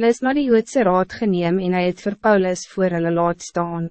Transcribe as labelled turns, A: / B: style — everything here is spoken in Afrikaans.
A: Hulle is na die Joodse raad geneem en hy het vir Paulus voor hulle laat staan.